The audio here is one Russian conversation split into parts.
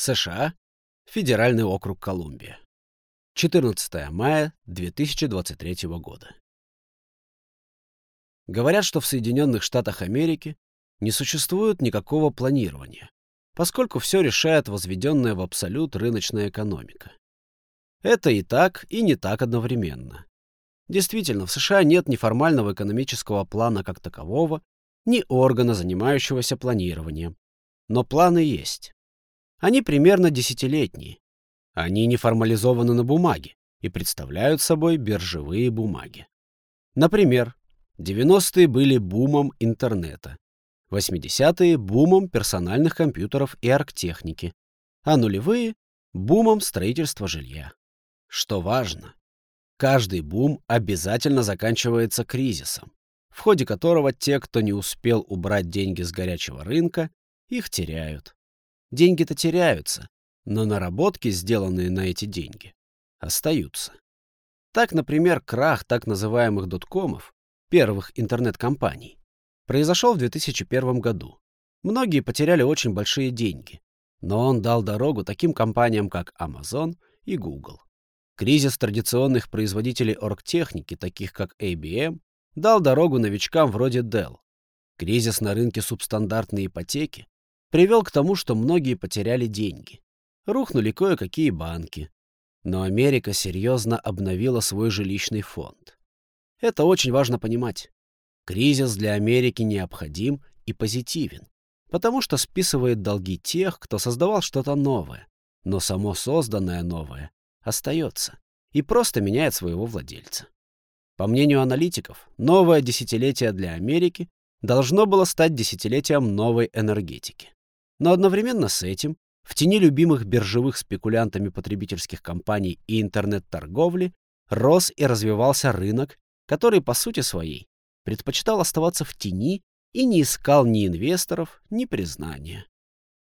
США, Федеральный округ Колумбия. 14 мая 2023 года. Говорят, что в Соединенных Штатах Америки не существует никакого планирования, поскольку все решает возведенная в абсолют рыночная экономика. Это и так, и не так одновременно. Действительно, в США нет ни формального экономического плана как такового, ни органа, занимающегося планированием. Но планы есть. Они примерно десятилетние. Они не формализованы на бумаге и представляют собой биржевые бумаги. Например, 90-е были бумом интернета, 80-е — бумом персональных компьютеров и арктехники, а нулевые — бумом строительства жилья. Что важно, каждый бум обязательно заканчивается кризисом, в ходе которого те, кто не успел убрать деньги с горячего рынка, их теряют. Деньги-то теряются, но наработки, сделанные на эти деньги, остаются. Так, например, крах так называемых доткомов, первых интернет-компаний, произошел в 2001 году. Многие потеряли очень большие деньги, но он дал дорогу таким компаниям, как Amazon и Google. Кризис традиционных производителей оргтехники, таких как IBM, дал дорогу новичкам вроде Dell. Кризис на рынке субстандартной ипотеки привел к тому, что многие потеряли деньги. Рухнули кое-какие банки. Но Америка серьезно обновила свой жилищный фонд. Это очень важно понимать. Кризис для Америки необходим и позитивен, потому что списывает долги тех, кто создавал что-то новое, но само созданное новое остается и просто меняет своего владельца. По мнению аналитиков, новое десятилетие для Америки должно было стать десятилетием новой энергетики. Но одновременно с этим в тени любимых биржевых спекулянтами потребительских компаний и интернет-торговли рос и развивался рынок, который по сути своей предпочитал оставаться в тени и не искал ни инвесторов, ни признания.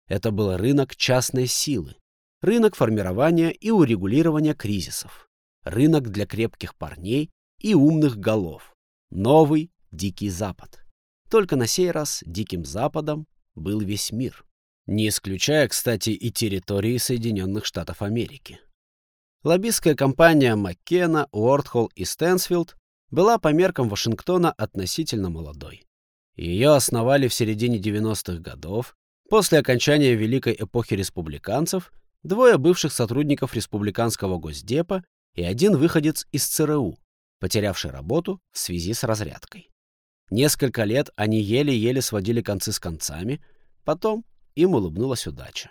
Это был рынок частной силы, рынок формирования и урегулирования кризисов, рынок для крепких парней и умных голов, новый Дикий Запад. Только на сей раз Диким Западом был весь мир, не исключая, кстати, и территории Соединенных Штатов Америки. Лоббистская компания Маккена, Уортхолл и Стэнсфилд была по меркам Вашингтона относительно молодой. Ее основали в середине 90-х годов, после окончания Великой эпохи республиканцев, двое бывших сотрудников республиканского госдепа и один выходец из ЦРУ, потерявший работу в связи с разрядкой. Несколько лет они еле-еле сводили концы с концами, потом им улыбнулась удача.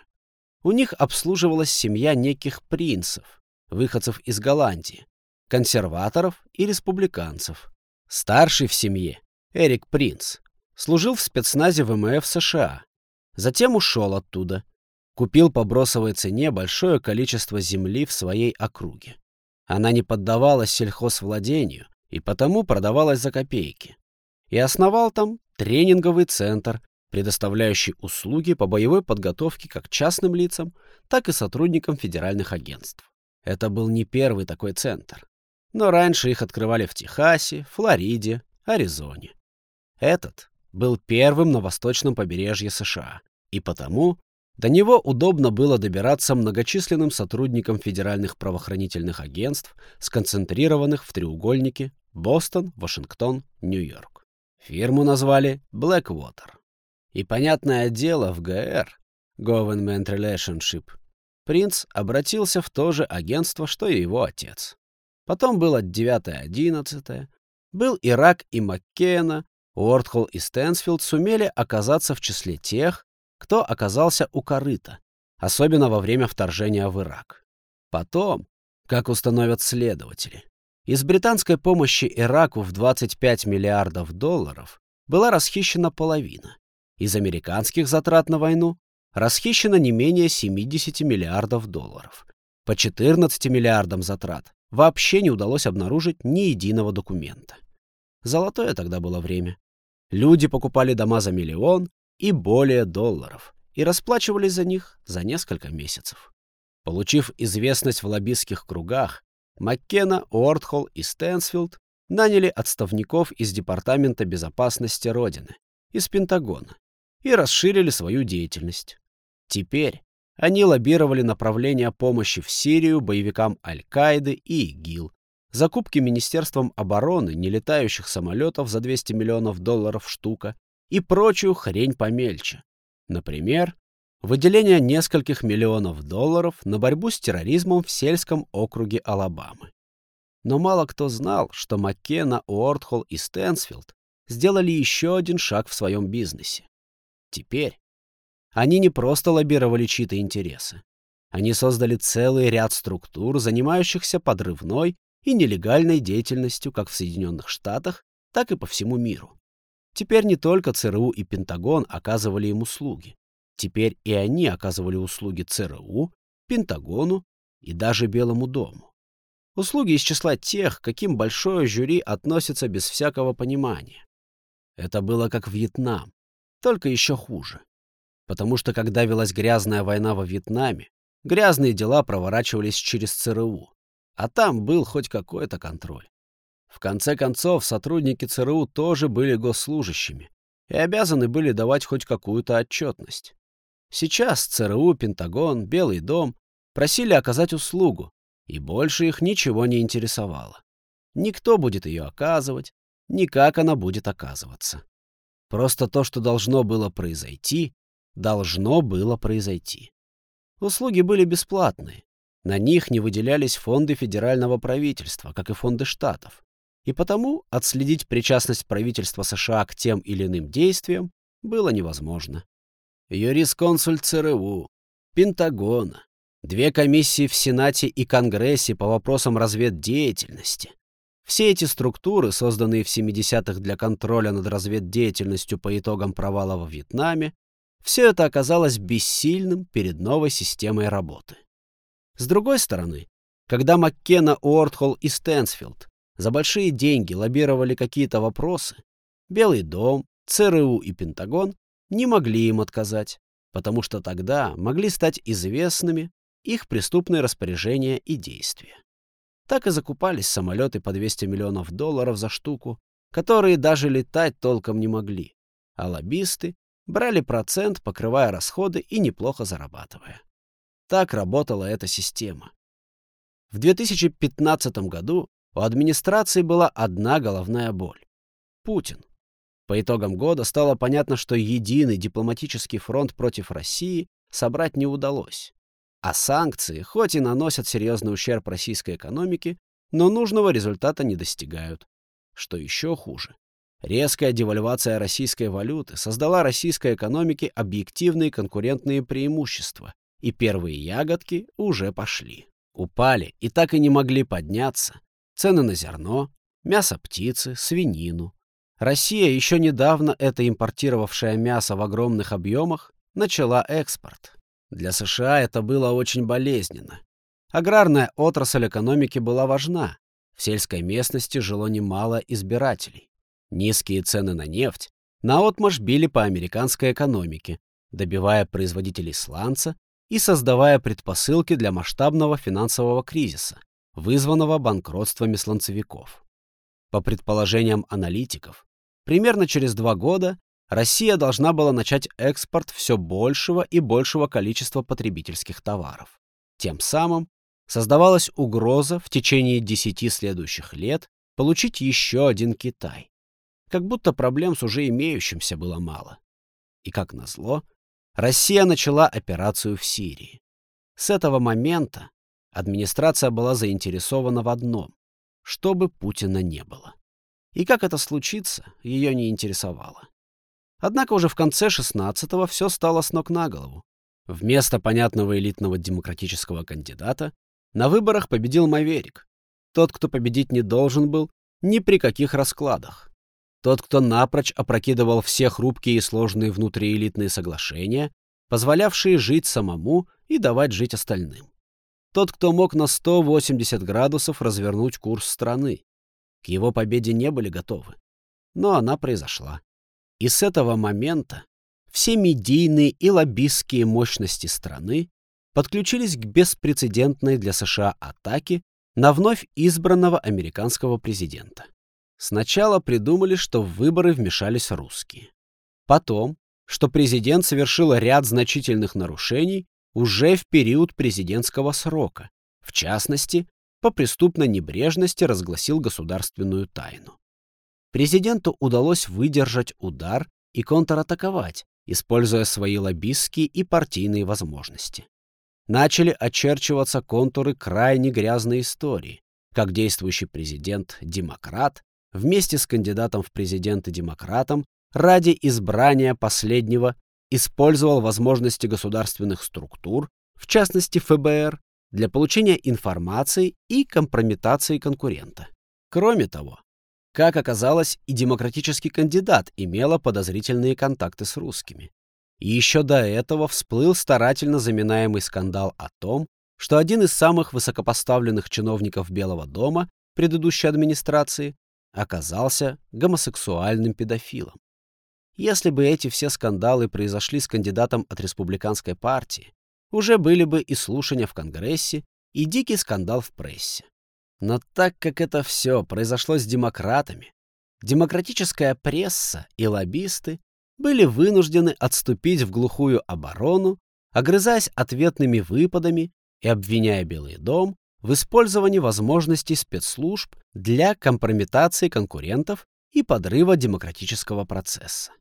У них обслуживалась семья неких принцев, выходцев из Голландии, консерваторов и республиканцев. Старший в семье, Эрик Принц, служил в спецназе ВМФ США. Затем ушел оттуда. Купил по бросовой цене большое количество земли в своей округе. Она не поддавалась сельхозвладению и потому продавалась за копейки. И основал там тренинговый центр, предоставляющий услуги по боевой подготовке как частным лицам, так и сотрудникам федеральных агентств. Это был не первый такой центр но раньше их открывали в Техасе, Флориде, Аризоне. Этот был первым на восточном побережье США, и потому до него удобно было добираться многочисленным сотрудникам федеральных правоохранительных агентств, сконцентрированных в треугольнике Бостон, Вашингтон, Нью-Йорк. Фирму назвали Blackwater. И понятное дело, в ГР, Government Relationship, принц обратился в то же агентство, что и его отец. Потом было 9-11. Был Ирак и Маккена. Уортхолл и Стэнсфилд сумели оказаться в числе тех, кто оказался у корыта, особенно во время вторжения в Ирак. Потом, как установят следователи, из британской помощи Ираку в 25 миллиардов долларов была расхищена половина. Из американских затрат на войну расхищено не менее 70 миллиардов долларов. По 14 миллиардам затрат вообще не удалось обнаружить ни единого документа. Золотое тогда было время. Люди покупали дома за миллион и более долларов и расплачивались за них за несколько месяцев. Получив известность в лоббистских кругах, Маккена, Уортхолл и Стэнсфилд наняли отставников из Департамента безопасности Родины, из Пентагона, и расширили свою деятельность. Теперь Они лоббировали направление помощи в Сирию боевикам Аль-Каиды и ИГИЛ, закупки Министерством обороны нелетающих самолетов за 200 миллионов долларов штука и прочую хрень помельче. Например, выделение нескольких миллионов долларов на борьбу с терроризмом в сельском округе Алабамы. Но мало кто знал, что Маккена, Уортхолл и Стэнсфилд сделали еще один шаг в своем бизнесе. Теперь они не просто лоббировали чьи-то интересы. Они создали целый ряд структур, занимающихся подрывной и нелегальной деятельностью как в Соединенных Штатах, так и по всему миру. Теперь не только ЦРУ и Пентагон оказывали им услуги. Теперь и они оказывали услуги ЦРУ, Пентагону и даже Белому дому. Услуги из числа тех, каким большое жюри относится без всякого понимания. Это было как Вьетнам, только еще хуже. Потому что когда велась грязная война во Вьетнаме, грязные дела проворачивались через ЦРУ, а там был хоть какой-то контроль. В конце концов, сотрудники ЦРУ тоже были госслужащими и обязаны были давать хоть какую-то отчетность. Сейчас ЦРУ, Пентагон, Белый дом просили оказать услугу, и больше их ничего не интересовало. Никто будет ее оказывать, ни как она будет оказываться. Просто то, что должно было произойти, должно было произойти. Услуги были бесплатные. На них не выделялись фонды федерального правительства, как и фонды штатов. И потому отследить причастность правительства США к тем или иным действиям было невозможно. Юрисконсуль ЦРУ, Пентагона, две комиссии в Сенате и Конгрессе по вопросам разведдеятельности. Все эти структуры, созданные в 70-х для контроля над разведдеятельностью по итогам провала во Вьетнаме, все это оказалось бессильным перед новой системой работы. С другой стороны, когда Маккена, Уортхолл и Стэнсфилд за большие деньги лоббировали какие-то вопросы, Белый дом, ЦРУ и Пентагон не могли им отказать, потому что тогда могли стать известными их преступные распоряжения и действия. Так и закупались самолеты по 200 миллионов долларов за штуку, которые даже летать толком не могли, а лоббисты брали процент, покрывая расходы и неплохо зарабатывая. Так работала эта система. В 2015 году у администрации была одна головная боль — Путин. По итогам года стало понятно, что единый дипломатический фронт против России собрать не удалось. А санкции, хоть и наносят серьезный ущерб российской экономике, но нужного результата не достигают. Что еще хуже, резкая девальвация российской валюты создала российской экономике объективные конкурентные преимущества, и первые ягодки уже пошли. Упали и так и не могли подняться цены на зерно, мясо птицы, свинину. Россия, еще недавно это импортировавшая мясо в огромных объемах, начала экспорт. Для США это было очень болезненно. Аграрная отрасль экономики была важна. В сельской местности жило немало избирателей. Низкие цены на нефть наотмашь били по американской экономике, добивая производителей сланца и создавая предпосылки для масштабного финансового кризиса, вызванного банкротствами сланцевиков. По предположениям аналитиков, примерно через два года Россия должна была начать экспорт все большего и большего количества потребительских товаров. Тем самым создавалась угроза в течение десяти следующих лет получить еще один Китай. Как будто проблем с уже имеющимся было мало. И как назло, Россия начала операцию в Сирии. С этого момента администрация была заинтересована в одном — чтобы Путина не было. И как это случится, ее не интересовало. Однако уже в конце 16-го все стало с ног на голову. Вместо понятного элитного демократического кандидата на выборах победил Маверик. Тот, кто победить не должен был ни при каких раскладах. Тот, кто напрочь опрокидывал все хрупкие и сложные внутриэлитные соглашения, позволявшие жить самому и давать жить остальным. Тот, кто мог на 180 градусов развернуть курс страны. К его победе не были готовы. Но она произошла. И с этого момента все медийные и лоббистские мощности страны подключились к беспрецедентной для США атаке на вновь избранного американского президента. Сначала придумали, что в выборы вмешались русские. Потом, что президент совершил ряд значительных нарушений, уже в период президентского срока, в частности, по преступной небрежности разгласил государственную тайну. Президенту удалось выдержать удар и контратаковать, используя свои лоббистские и партийные возможности. Начали очерчиваться контуры крайне грязной истории, как действующий президент-демократ вместе с кандидатом в президенты-демократом ради избрания последнего использовал возможности государственных структур, в частности ФБР, для получения информации и компрометации конкурента. Кроме того, как оказалось, и демократический кандидат имела подозрительные контакты с русскими. И еще до этого всплыл старательно заминаемый скандал о том, что один из самых высокопоставленных чиновников Белого дома предыдущей администрации оказался гомосексуальным педофилом. Если бы эти все скандалы произошли с кандидатом от республиканской партии, уже были бы и слушания в Конгрессе, и дикий скандал в прессе. Но так как это все произошло с демократами, демократическая пресса и лоббисты были вынуждены отступить в глухую оборону, огрызаясь ответными выпадами и обвиняя Белый дом в использовании возможностей спецслужб для компрометации конкурентов и подрыва демократического процесса.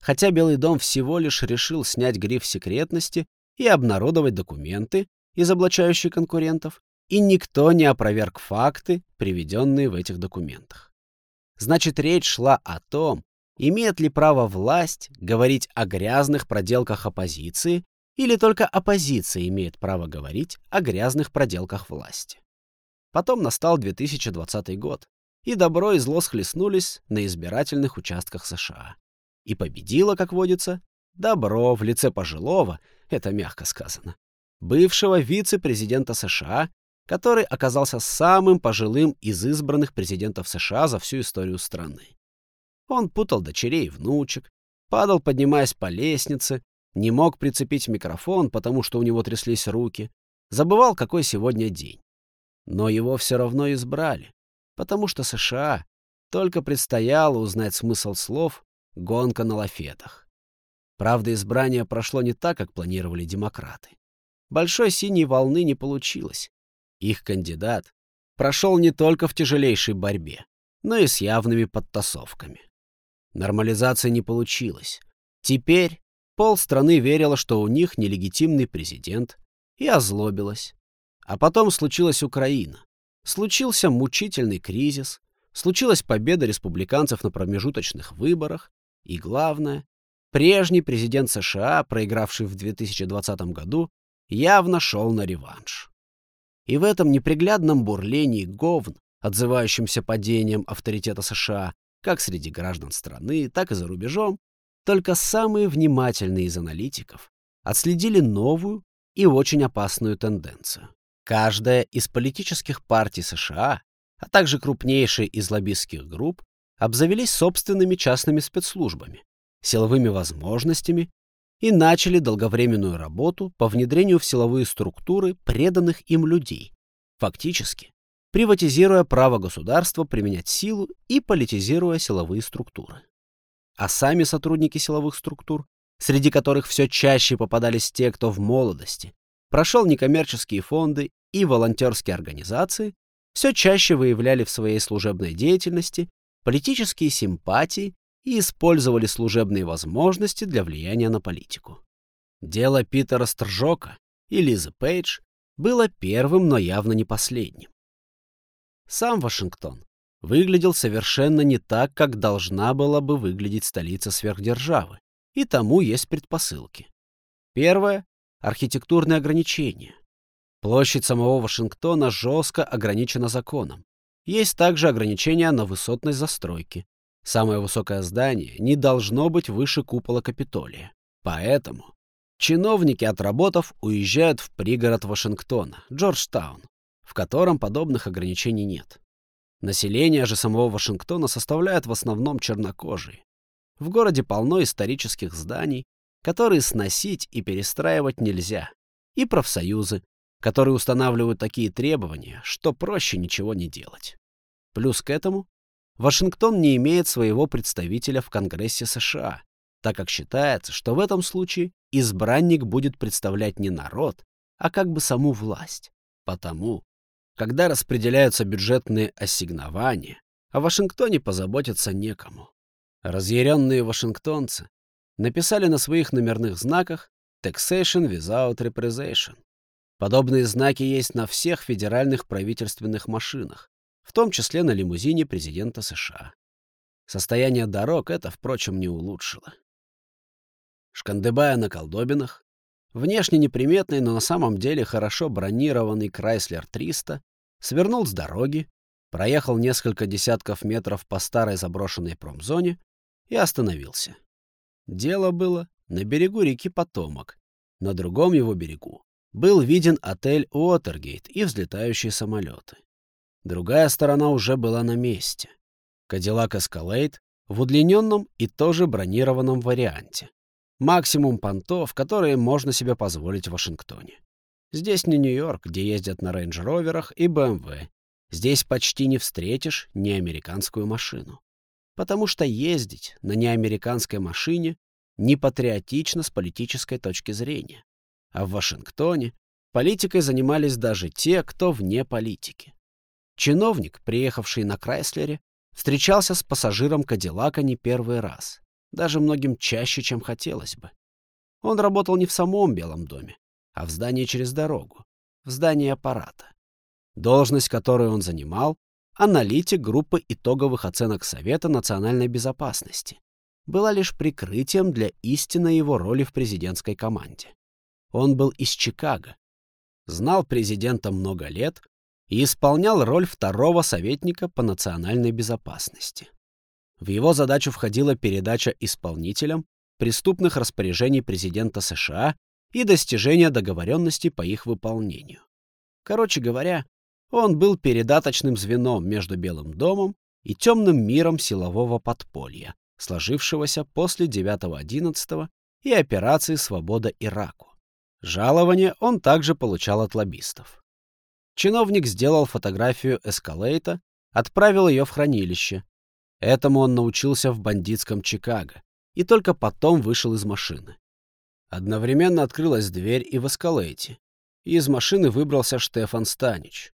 Хотя Белый дом всего лишь решил снять гриф секретности и обнародовать документы, изоблачающие конкурентов, и никто не опроверг факты, приведенные в этих документах. Значит, речь шла о том, имеет ли право власть говорить о грязных проделках оппозиции или только оппозиция имеет право говорить о грязных проделках власти. Потом настал 2020 год, и добро и зло схлестнулись на избирательных участках США. И победило, как водится, добро в лице пожилого, это мягко сказано, бывшего вице-президента США, который оказался самым пожилым из избранных президентов США за всю историю страны. Он путал дочерей и внучек, падал, поднимаясь по лестнице, не мог прицепить микрофон, потому что у него тряслись руки, забывал, какой сегодня день. Но его все равно избрали, потому что США только предстояло узнать смысл слов «гонка на лафетах». Правда, избрание прошло не так, как планировали демократы. Большой синей волны не получилось. Их кандидат прошел не только в тяжелейшей борьбе, но и с явными подтасовками. Нормализация не получилась. Теперь полстраны верила, что у них нелегитимный президент, и озлобилась. А потом случилась Украина. Случился мучительный кризис, случилась победа республиканцев на промежуточных выборах, и главное, прежний президент США, проигравший в 2020 году, явно шел на реванш. И в этом неприглядном бурлении говн, отзывающемся падением авторитета США, как среди граждан страны, так и за рубежом, только самые внимательные из аналитиков отследили новую и очень опасную тенденцию. Каждая из политических партий США, а также крупнейшие из лоббистских групп, обзавелись собственными частными спецслужбами, силовыми возможностями и начали долговременную работу по внедрению в силовые структуры преданных им людей, фактически приватизируя право государства применять силу и политизируя силовые структуры. А сами сотрудники силовых структур, среди которых все чаще попадались те, кто в молодости, прошел некоммерческие фонды и волонтерские организации, все чаще выявляли в своей служебной деятельности политические симпатии и использовали служебные возможности для влияния на политику. Дело Питера Стржока и Лизы Пейдж было первым, но явно не последним. Сам Вашингтон выглядел совершенно не так, как должна была бы выглядеть столица сверхдержавы, и тому есть предпосылки. Первое — архитектурные ограничения. Площадь самого Вашингтона жестко ограничена законом. Есть также ограничения на высотность застройки. Самое высокое здание не должно быть выше купола Капитолия. Поэтому чиновники, отработав, уезжают в пригород Вашингтона, Джорджтаун, в котором подобных ограничений нет. Население же самого Вашингтона составляет в основном чернокожие. В городе полно исторических зданий, которые сносить и перестраивать нельзя, и профсоюзы, которые устанавливают такие требования, что проще ничего не делать. Плюс к этому Вашингтон не имеет своего представителя в Конгрессе США, так как считается, что в этом случае избранник будет представлять не народ, а как бы саму власть. Потому, когда распределяются бюджетные ассигнования, о Вашингтоне позаботиться некому. Разъяренные вашингтонцы написали на своих номерных знаках «Taxation without representation». Подобные знаки есть на всех федеральных правительственных машинах, в том числе на лимузине президента США. Состояние дорог это, впрочем, не улучшило. Шкандыбая на колдобинах, внешне неприметный, но на самом деле хорошо бронированный Крайслер 300 свернул с дороги, проехал несколько десятков метров по старой заброшенной промзоне и остановился. Дело было на берегу реки Потомок. На другом его берегу был виден отель Уотергейт и взлетающие самолеты. Другая сторона уже была на месте. Кадиллак Эскалейд в удлиненном и тоже бронированном варианте. Максимум понтов, которые можно себе позволить в Вашингтоне. Здесь не Нью-Йорк, где ездят на рейндж-роверах и БМВ. Здесь почти не встретишь неамериканскую машину. Потому что ездить на неамериканской машине не патриотично с политической точки зрения. А в Вашингтоне политикой занимались даже те, кто вне политики. Чиновник, приехавший на Крайслере, встречался с пассажиром Кадиллака не первый раз, даже многим чаще, чем хотелось бы. Он работал не в самом Белом доме, а в здании через дорогу, в здании аппарата. Должность, которую он занимал, аналитик группы итоговых оценок Совета национальной безопасности, была лишь прикрытием для истинной его роли в президентской команде. Он был из Чикаго, знал президента много лет и исполнял роль второго советника по национальной безопасности. В его задачу входила передача исполнителям преступных распоряжений президента США и достижение договоренности по их выполнению. Короче говоря, он был передаточным звеном между Белым домом и темным миром силового подполья, сложившегося после 9-11 и операции «Свобода Ираку». Жалование он также получал от лоббистов. Чиновник сделал фотографию эскалейта, отправил ее в хранилище. Этому он научился в бандитском Чикаго и только потом вышел из машины. Одновременно открылась дверь и в эскалейте, и из машины выбрался Штефан Станич.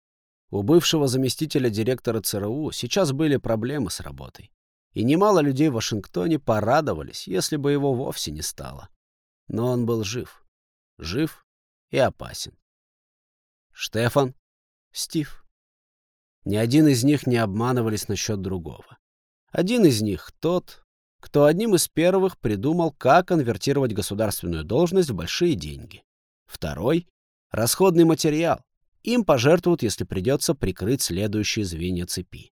У бывшего заместителя директора ЦРУ сейчас были проблемы с работой, и немало людей в Вашингтоне порадовались, если бы его вовсе не стало. Но он был жив. Жив и опасен. Штефан, Стив. Ни один из них не обманывались насчет другого. Один из них — тот, кто одним из первых придумал, как конвертировать государственную должность в большие деньги. Второй — расходный материал. Им пожертвуют, если придется прикрыть следующие звенья цепи.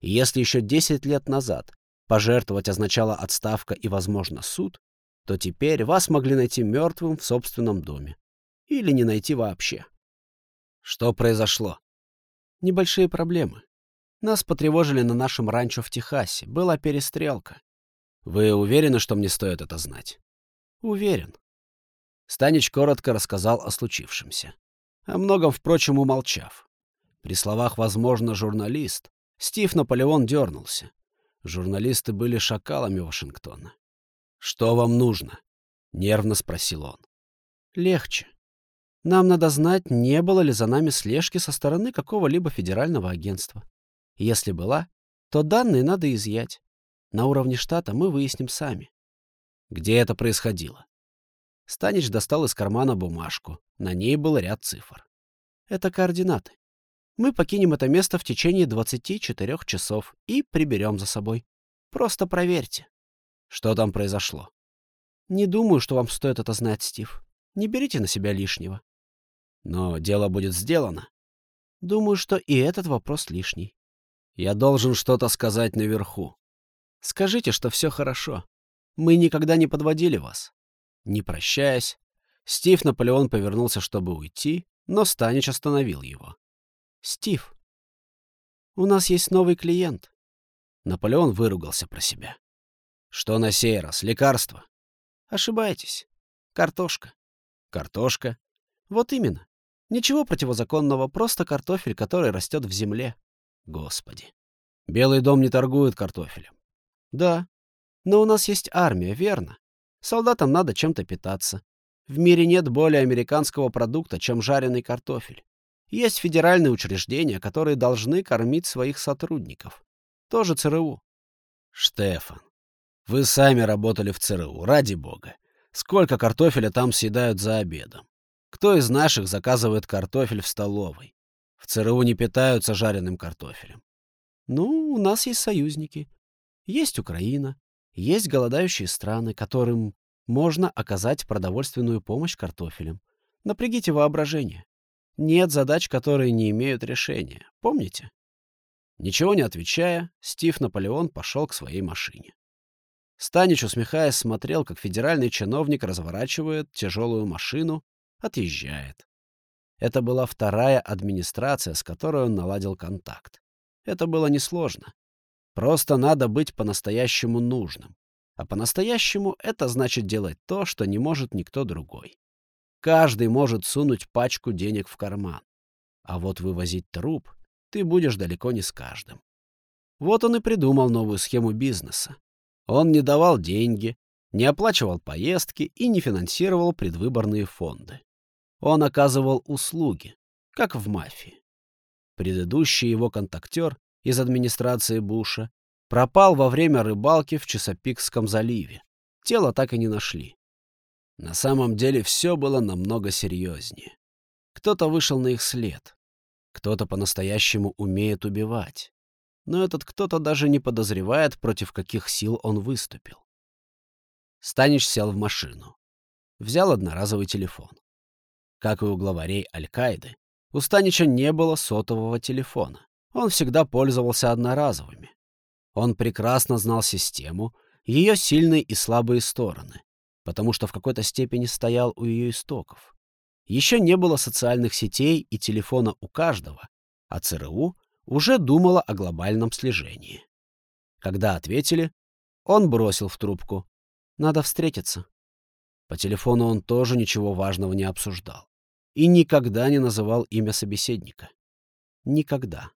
И если еще 10 лет назад пожертвовать означало отставка и, возможно, суд, то теперь вас могли найти мертвым в собственном доме. Или не найти вообще. Что произошло? Небольшие проблемы. Нас потревожили на нашем ранчо в Техасе. Была перестрелка. Вы уверены, что мне стоит это знать? Уверен. Станич коротко рассказал о случившемся. О многом, впрочем, умолчав. При словах «возможно, журналист» Стив Наполеон дернулся. Журналисты были шакалами Вашингтона. «Что вам нужно?» — нервно спросил он. «Легче. Нам надо знать, не было ли за нами слежки со стороны какого-либо федерального агентства. Если была, то данные надо изъять. На уровне штата мы выясним сами. Где это происходило? Станич достал из кармана бумажку. На ней был ряд цифр. Это координаты. Мы покинем это место в течение 24 часов и приберем за собой. Просто проверьте. Что там произошло? Не думаю, что вам стоит это знать, Стив. Не берите на себя лишнего. Но дело будет сделано. Думаю, что и этот вопрос лишний. Я должен что-то сказать наверху. Скажите, что все хорошо. Мы никогда не подводили вас. Не прощаясь, Стив Наполеон повернулся, чтобы уйти, но Станич остановил его. «Стив, у нас есть новый клиент». Наполеон выругался про себя. «Что на сей раз? Лекарство?» «Ошибаетесь. Картошка». «Картошка?» «Вот именно. Ничего противозаконного, просто картофель, который растет в земле. Господи. Белый дом не торгует картофелем. Да. Но у нас есть армия, верно? Солдатам надо чем-то питаться. В мире нет более американского продукта, чем жареный картофель. Есть федеральные учреждения, которые должны кормить своих сотрудников. Тоже ЦРУ. Штефан, вы сами работали в ЦРУ, ради бога. Сколько картофеля там съедают за обедом? Кто из наших заказывает картофель в столовой? В ЦРУ не питаются жареным картофелем. Ну, у нас есть союзники. Есть Украина, есть голодающие страны, которым можно оказать продовольственную помощь картофелем. Напрягите воображение. Нет задач, которые не имеют решения. Помните? Ничего не отвечая, Стив Наполеон пошел к своей машине. Станич, усмехаясь, смотрел, как федеральный чиновник разворачивает тяжелую машину, отъезжает. Это была вторая администрация, с которой он наладил контакт. Это было несложно. Просто надо быть по-настоящему нужным. А по-настоящему это значит делать то, что не может никто другой. Каждый может сунуть пачку денег в карман. А вот вывозить труп ты будешь далеко не с каждым. Вот он и придумал новую схему бизнеса. Он не давал деньги, не оплачивал поездки и не финансировал предвыборные фонды. Он оказывал услуги, как в мафии. Предыдущий его контактер из администрации Буша пропал во время рыбалки в Чесопикском заливе. Тело так и не нашли. На самом деле все было намного серьезнее. Кто-то вышел на их след. Кто-то по-настоящему умеет убивать. Но этот кто-то даже не подозревает, против каких сил он выступил. Станич сел в машину. Взял одноразовый телефон. Как и у главарей Аль-Каиды, у Станича не было сотового телефона. Он всегда пользовался одноразовыми. Он прекрасно знал систему, ее сильные и слабые стороны, потому что в какой-то степени стоял у ее истоков. Еще не было социальных сетей и телефона у каждого, а ЦРУ уже думала о глобальном слежении. Когда ответили, он бросил в трубку. «Надо встретиться». По телефону он тоже ничего важного не обсуждал и никогда не называл имя собеседника. Никогда.